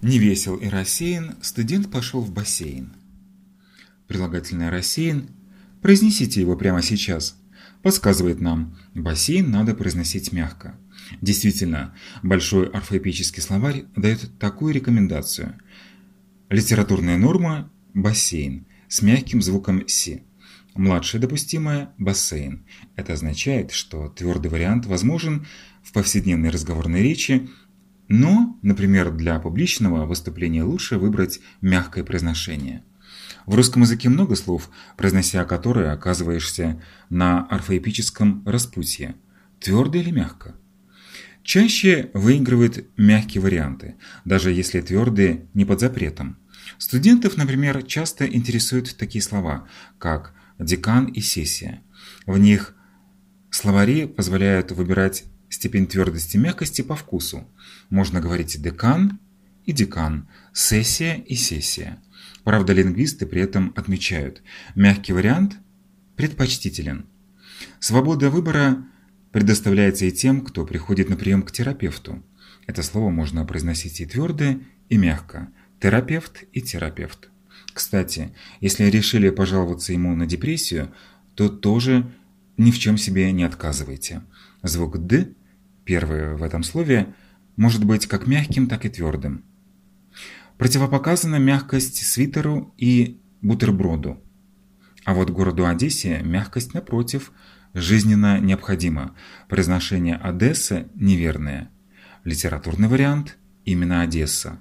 Невесел и рассеян, студент пошел в бассейн. Прилагательное «рассеян» произнесите его прямо сейчас. Подсказывает нам, бассейн надо произносить мягко. Действительно, большой орфоэпический словарь дает такую рекомендацию. Литературная норма – бассейн с мягким звуком «си». Младшее допустимое – бассейн. Это означает, что твердый вариант возможен в повседневной разговорной речи, но, например, для публичного выступления лучше выбрать мягкое произношение. В русском языке много слов, произнося которые оказываешься на орфоэпическом распутье. Твердо или мягко? Чаще выигрывают мягкие варианты, даже если твердые не под запретом. Студентов, например, часто интересуют такие слова, как «декан» и «сессия». В них словари позволяют выбирать степень твердости и мягкости по вкусу. Можно говорить «декан» и «декан», «сессия» и «сессия». Правда, лингвисты при этом отмечают, мягкий вариант предпочтителен. Свобода выбора – предоставляется и тем, кто приходит на прием к терапевту. Это слово можно произносить и твердо, и мягко. Терапевт и терапевт. Кстати, если решили пожаловаться ему на депрессию, то тоже ни в чем себе не отказывайте. Звук «д», первый в этом слове, может быть как мягким, так и твердым. Противопоказана мягкость свитеру и бутерброду. А вот городу Одессе мягкость, напротив, жизненно необходима. Произношение Одесса неверное. Литературный вариант – именно Одесса.